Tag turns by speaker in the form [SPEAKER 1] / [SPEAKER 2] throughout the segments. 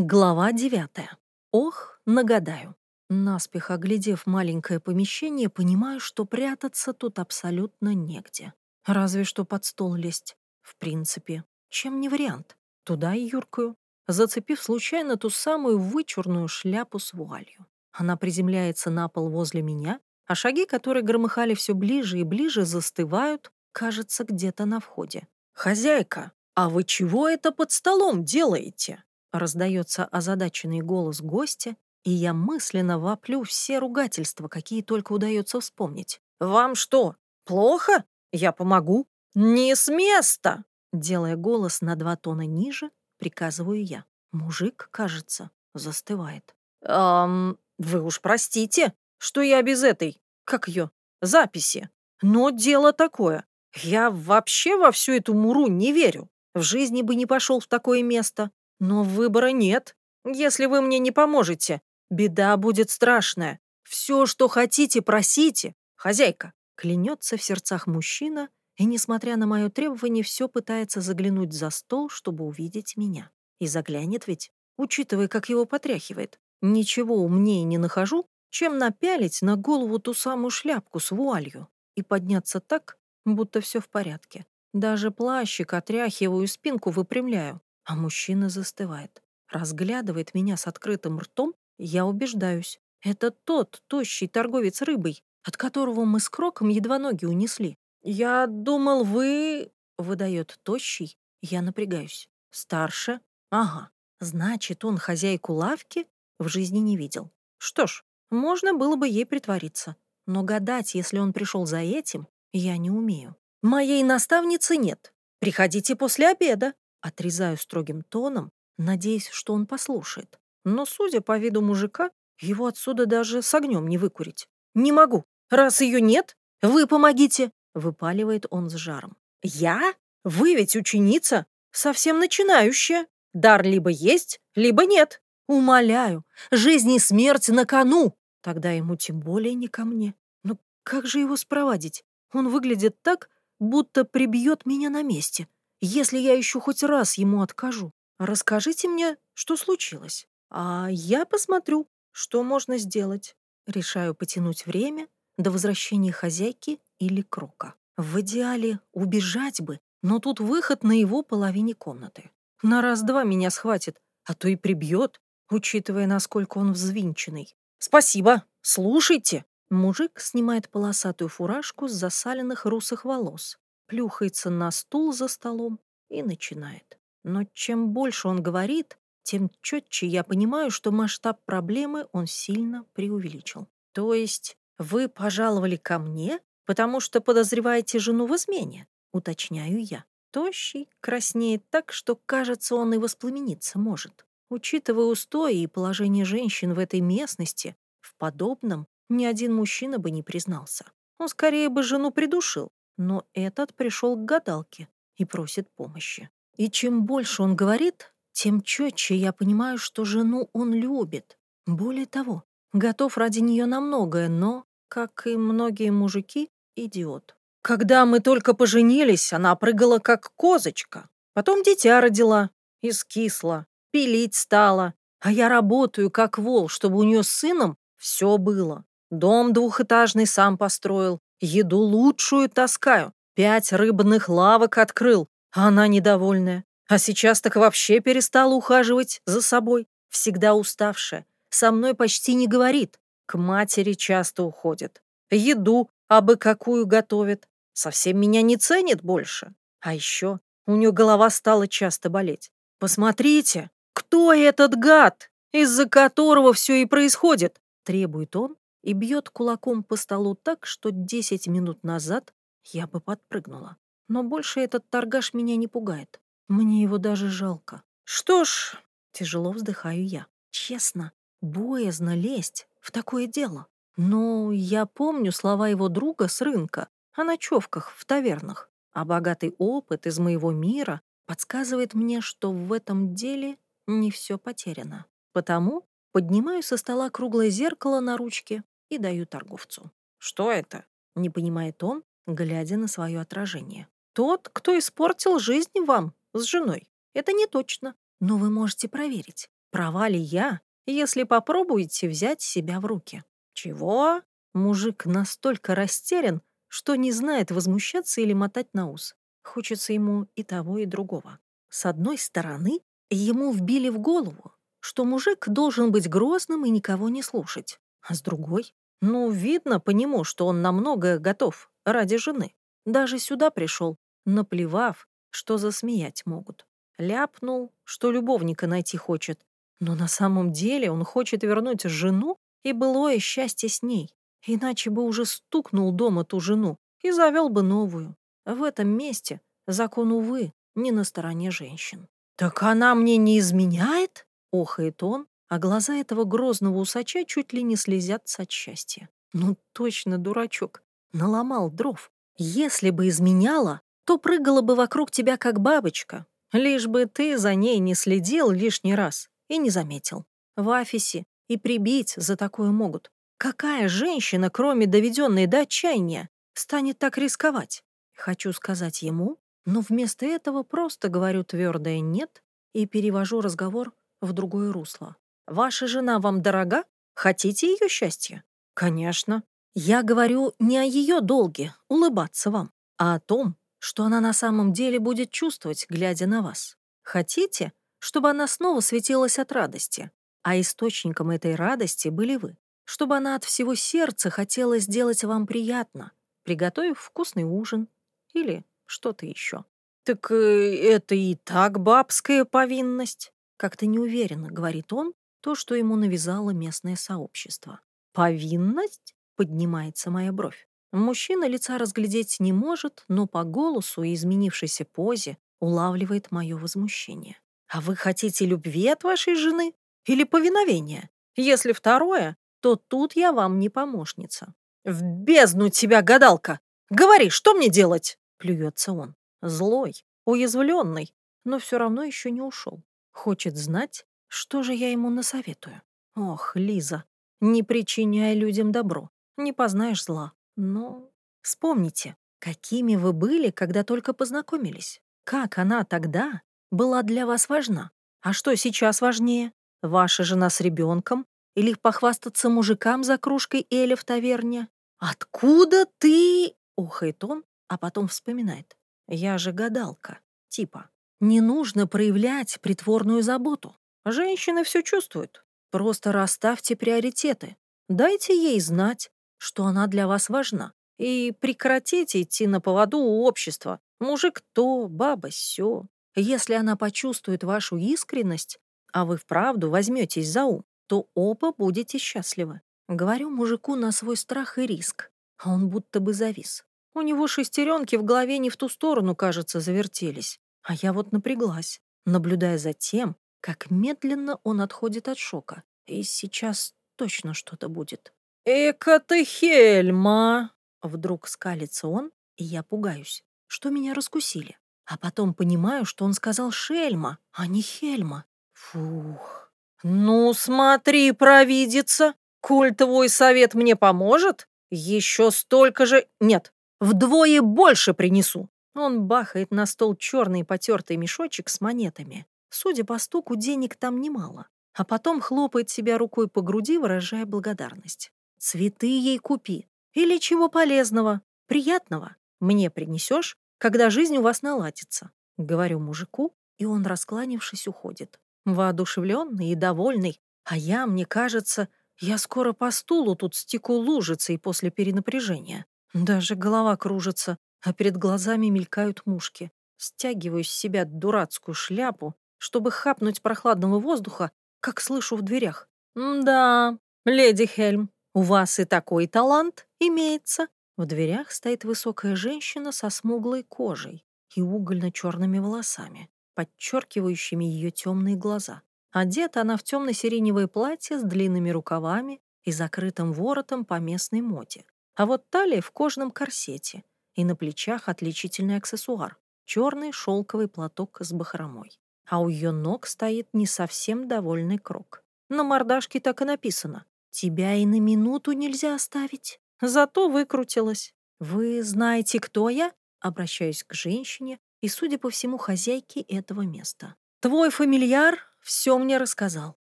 [SPEAKER 1] Глава девятая. Ох, нагадаю. Наспех оглядев маленькое помещение, понимаю, что прятаться тут абсолютно негде. Разве что под стол лезть. В принципе, чем не вариант. Туда и юркую, зацепив случайно ту самую вычурную шляпу с вуалью. Она приземляется на пол возле меня, а шаги, которые громыхали все ближе и ближе, застывают, кажется, где-то на входе. «Хозяйка, а вы чего это под столом делаете?» Раздается озадаченный голос гостя, и я мысленно воплю все ругательства, какие только удается вспомнить. «Вам что, плохо? Я помогу?» «Не с места!» Делая голос на два тона ниже, приказываю я. Мужик, кажется, застывает. «Эм, вы уж простите, что я без этой, как ее, записи. Но дело такое. Я вообще во всю эту муру не верю. В жизни бы не пошел в такое место. Но выбора нет. Если вы мне не поможете, беда будет страшная. Все, что хотите, просите. Хозяйка, клянется в сердцах мужчина, и, несмотря на мое требование, все пытается заглянуть за стол, чтобы увидеть меня. И заглянет ведь, учитывая, как его потряхивает. Ничего умнее не нахожу, чем напялить на голову ту самую шляпку с вуалью и подняться так, будто все в порядке. Даже плащик отряхиваю и спинку выпрямляю. А мужчина застывает, разглядывает меня с открытым ртом, я убеждаюсь. Это тот тощий торговец рыбой, от которого мы с Кроком едва ноги унесли. «Я думал, вы...» — выдает тощий. Я напрягаюсь. «Старше? Ага. Значит, он хозяйку лавки в жизни не видел. Что ж, можно было бы ей притвориться. Но гадать, если он пришел за этим, я не умею. Моей наставницы нет. Приходите после обеда. Отрезаю строгим тоном, надеясь, что он послушает. Но, судя по виду мужика, его отсюда даже с огнем не выкурить. «Не могу. Раз ее нет, вы помогите!» — выпаливает он с жаром. «Я? Вы ведь ученица, совсем начинающая. Дар либо есть, либо нет. Умоляю, жизнь и смерть на кону!» Тогда ему тем более не ко мне. Ну как же его спровадить? Он выглядит так, будто прибьет меня на месте если я еще хоть раз ему откажу. Расскажите мне, что случилось, а я посмотрю, что можно сделать. Решаю потянуть время до возвращения хозяйки или крока. В идеале убежать бы, но тут выход на его половине комнаты. На раз-два меня схватит, а то и прибьет, учитывая, насколько он взвинченный. «Спасибо, слушайте!» Мужик снимает полосатую фуражку с засаленных русых волос плюхается на стул за столом и начинает. Но чем больше он говорит, тем четче я понимаю, что масштаб проблемы он сильно преувеличил. То есть вы пожаловали ко мне, потому что подозреваете жену в измене, уточняю я. Тощий краснеет так, что, кажется, он и воспламениться может. Учитывая устои и положение женщин в этой местности, в подобном ни один мужчина бы не признался. Он скорее бы жену придушил, но этот пришел к гадалке и просит помощи. И чем больше он говорит, тем четче я понимаю, что жену он любит. Более того, готов ради нее на многое, но, как и многие мужики, идиот. Когда мы только поженились, она прыгала как козочка. Потом дитя родила и скисла, пилить стала. А я работаю как вол, чтобы у нее с сыном все было. Дом двухэтажный сам построил, Еду лучшую таскаю. Пять рыбных лавок открыл, она недовольная. А сейчас так вообще перестала ухаживать за собой. Всегда уставшая. Со мной почти не говорит. К матери часто уходит. Еду абы какую готовит. Совсем меня не ценит больше. А еще у нее голова стала часто болеть. Посмотрите, кто этот гад, из-за которого все и происходит, требует он, и бьет кулаком по столу так, что десять минут назад я бы подпрыгнула. Но больше этот торгаш меня не пугает. Мне его даже жалко. Что ж, тяжело вздыхаю я. Честно, боязно лезть в такое дело. Но я помню слова его друга с рынка о ночевках в тавернах, а богатый опыт из моего мира подсказывает мне, что в этом деле не все потеряно. Потому поднимаю со стола круглое зеркало на ручке и даю торговцу. «Что это?» — не понимает он, глядя на свое отражение. «Тот, кто испортил жизнь вам с женой. Это не точно, но вы можете проверить. Права ли я, если попробуете взять себя в руки? Чего? Мужик настолько растерян, что не знает, возмущаться или мотать на ус. Хочется ему и того, и другого. С одной стороны, ему вбили в голову, что мужик должен быть грозным и никого не слушать. А с другой, ну, видно по нему, что он на многое готов ради жены. Даже сюда пришел, наплевав, что засмеять могут. Ляпнул, что любовника найти хочет. Но на самом деле он хочет вернуть жену и былое счастье с ней. Иначе бы уже стукнул дома ту жену и завел бы новую. В этом месте закон, увы, не на стороне женщин. «Так она мне не изменяет?» — охает он, а глаза этого грозного усача чуть ли не слезятся от счастья. Ну точно дурачок. Наломал дров. Если бы изменяла, то прыгала бы вокруг тебя как бабочка. Лишь бы ты за ней не следил лишний раз и не заметил. В офисе и прибить за такое могут. Какая женщина, кроме доведенной до отчаяния, станет так рисковать? Хочу сказать ему, но вместо этого просто говорю твердое «нет» и перевожу разговор в другое русло. «Ваша жена вам дорога? Хотите ее счастья?» «Конечно. Я говорю не о ее долге улыбаться вам, а о том, что она на самом деле будет чувствовать, глядя на вас. Хотите, чтобы она снова светилась от радости, а источником этой радости были вы, чтобы она от всего сердца хотела сделать вам приятно, приготовив вкусный ужин или что-то еще. «Так э, это и так бабская повинность», — как-то неуверенно говорит он то, что ему навязало местное сообщество. «Повинность?» — поднимается моя бровь. Мужчина лица разглядеть не может, но по голосу и изменившейся позе улавливает мое возмущение. «А вы хотите любви от вашей жены или повиновения? Если второе, то тут я вам не помощница». «В бездну тебя, гадалка! Говори, что мне делать?» — плюется он. Злой, уязвленный, но все равно еще не ушел. Хочет знать, что же я ему насоветую. Ох, Лиза, не причиняй людям добро, не познаешь зла. Но вспомните, какими вы были, когда только познакомились. Как она тогда была для вас важна. А что сейчас важнее? Ваша жена с ребенком или похвастаться мужикам за кружкой Эля в таверне? «Откуда ты?» — ухает он, а потом вспоминает. «Я же гадалка. Типа, не нужно проявлять притворную заботу. Женщины все чувствуют. Просто расставьте приоритеты. Дайте ей знать, что она для вас важна. И прекратите идти на поводу у общества. Мужик то, баба сё. Если она почувствует вашу искренность, а вы вправду возьметесь за ум, то оба будете счастливы. Говорю мужику на свой страх и риск, а он будто бы завис. У него шестеренки в голове не в ту сторону, кажется, завертелись. А я вот напряглась, наблюдая за тем, как медленно он отходит от шока. И сейчас точно что-то будет. «Эка ты, Хельма!» Вдруг скалится он, и я пугаюсь, что меня раскусили. А потом понимаю, что он сказал «шельма», а не «хельма». Фух. «Ну, смотри, провидица! Коль твой совет мне поможет, еще столько же... Нет, вдвое больше принесу!» Он бахает на стол черный потертый мешочек с монетами. Судя по стуку, денег там немало. А потом хлопает себя рукой по груди, выражая благодарность. «Цветы ей купи. Или чего полезного, приятного. Мне принесешь, когда жизнь у вас наладится», — говорю мужику, и он, раскланившись, уходит. Воодушевленный и довольный, а я, мне кажется, я скоро по стулу тут стеку лужицей после перенапряжения. Даже голова кружится, а перед глазами мелькают мушки. Стягиваю с себя дурацкую шляпу, чтобы хапнуть прохладного воздуха, как слышу в дверях. «Да, леди Хельм, у вас и такой талант имеется». В дверях стоит высокая женщина со смуглой кожей и угольно-черными волосами, подчеркивающими ее темные глаза. Одета она в темно-сиреневое платье с длинными рукавами и закрытым воротом по местной моде. А вот талия в кожаном корсете, и на плечах отличительный аксессуар — черный шелковый платок с бахромой. А у ее ног стоит не совсем довольный крок. На мордашке так и написано «Тебя и на минуту нельзя оставить». Зато выкрутилась. «Вы знаете, кто я?» Обращаюсь к женщине и, судя по всему, хозяйке этого места. «Твой фамильяр все мне рассказал.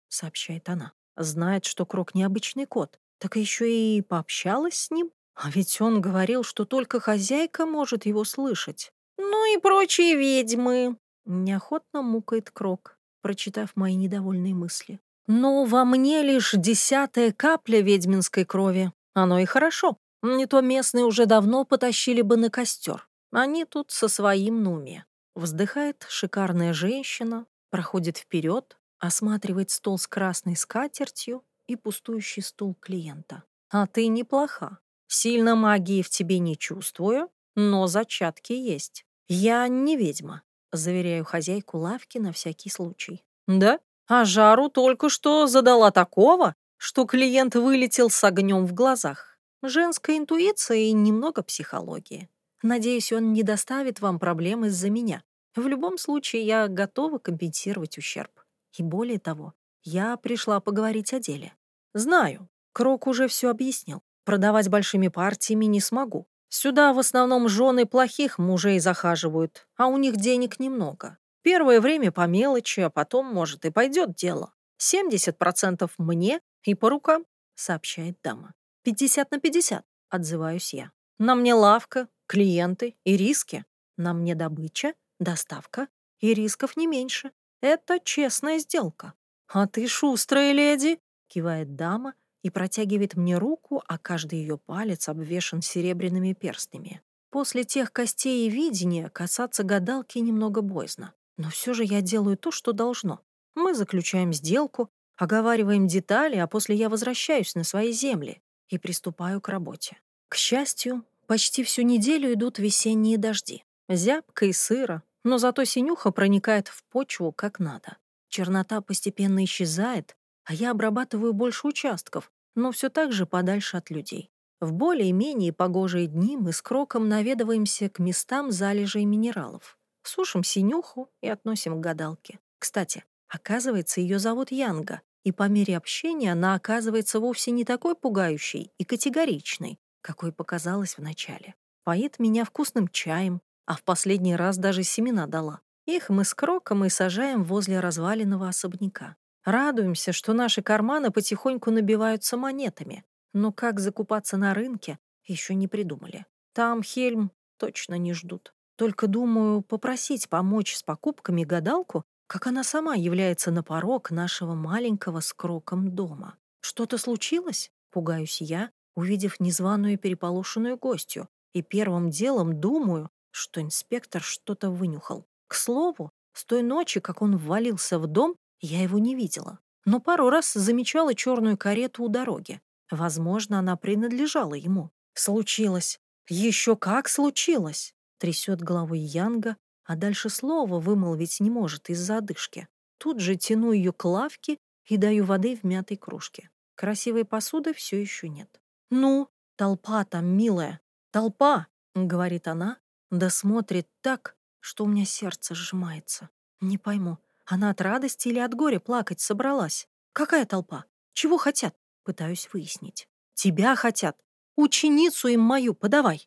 [SPEAKER 1] сообщает она. Знает, что Крок необычный кот, так еще и пообщалась с ним. А ведь он говорил, что только хозяйка может его слышать. Ну и прочие ведьмы. Неохотно мукает Крок, прочитав мои недовольные мысли. Но во мне лишь десятая капля ведьминской крови. Оно и хорошо. Не то местные уже давно потащили бы на костер. Они тут со своим нуме. Вздыхает шикарная женщина, проходит вперед, осматривает стол с красной скатертью и пустующий стул клиента. «А ты неплоха. Сильно магии в тебе не чувствую, но зачатки есть. Я не ведьма», — заверяю хозяйку лавки на всякий случай. «Да? А жару только что задала такого, что клиент вылетел с огнем в глазах. Женская интуиция и немного психологии. Надеюсь, он не доставит вам проблем из-за меня. В любом случае, я готова компенсировать ущерб. И более того, я пришла поговорить о деле. Знаю, Крок уже все объяснил. Продавать большими партиями не смогу. Сюда в основном жены плохих мужей захаживают, а у них денег немного. Первое время по мелочи, а потом, может, и пойдет дело. 70% мне и по рукам, сообщает дама. 50 на 50, отзываюсь я. На мне лавка, клиенты и риски. На мне добыча, доставка и рисков не меньше. Это честная сделка. А ты шустрая леди, кивает дама и протягивает мне руку, а каждый ее палец обвешан серебряными перстнями. После тех костей и видения касаться гадалки немного боязно. Но все же я делаю то, что должно. Мы заключаем сделку, оговариваем детали, а после я возвращаюсь на свои земли и приступаю к работе. К счастью, почти всю неделю идут весенние дожди. Зябко и сыро, но зато синюха проникает в почву как надо. Чернота постепенно исчезает, а я обрабатываю больше участков, но все так же подальше от людей. В более-менее погожие дни мы с Кроком наведываемся к местам залежей минералов. Сушим синюху и относим к гадалке. Кстати, оказывается, ее зовут Янга, и по мере общения она оказывается вовсе не такой пугающей и категоричной, какой показалась вначале. Поит меня вкусным чаем, а в последний раз даже семена дала. Их мы с кроком и сажаем возле разваленного особняка. Радуемся, что наши карманы потихоньку набиваются монетами. Но как закупаться на рынке, еще не придумали. Там Хельм точно не ждут. Только думаю попросить помочь с покупками гадалку, как она сама является на порог нашего маленького с кроком дома. Что-то случилось? Пугаюсь я, увидев незваную переполошенную гостью, и первым делом думаю, что инспектор что-то вынюхал. К слову, с той ночи, как он ввалился в дом, я его не видела, но пару раз замечала черную карету у дороги. Возможно, она принадлежала ему. Случилось. Еще как случилось! Трясет головой Янга, а дальше слова вымолвить не может из-за одышки. Тут же тяну ее к лавке и даю воды в мятой кружке. Красивой посуды все еще нет. «Ну, толпа там, милая, толпа!» — говорит она, да смотрит так, что у меня сердце сжимается. Не пойму, она от радости или от горя плакать собралась? Какая толпа? Чего хотят? Пытаюсь выяснить. Тебя хотят. Ученицу им мою подавай.